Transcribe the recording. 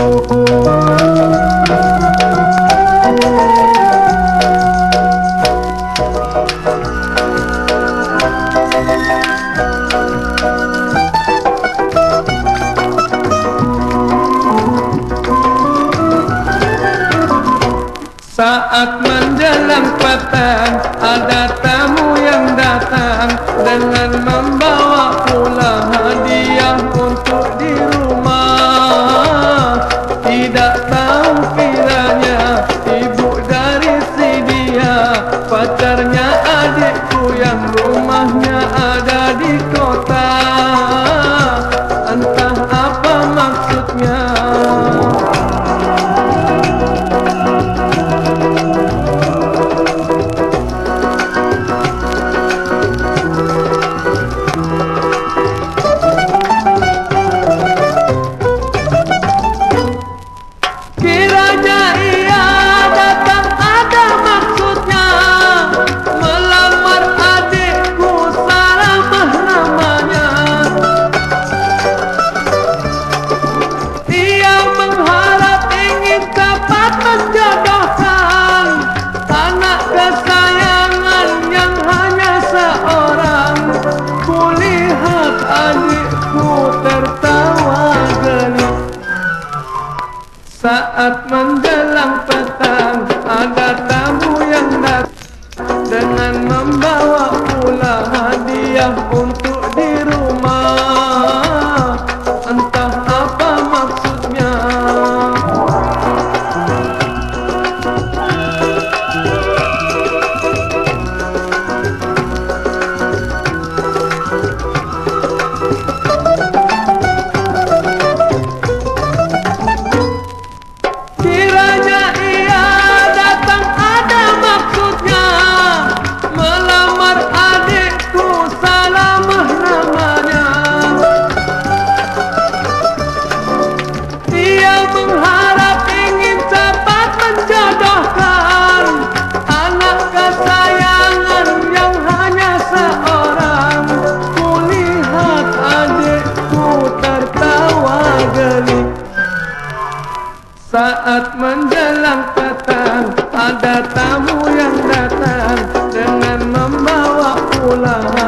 Saat menjelang petang Ada tamu yang datang Dengan rumahnya ada saat menjelang petang ada tamu yang datang dengan membawa pula hadiah untuk Saat menjelang petang Ada tamu yang datang Dengan membawa pulang.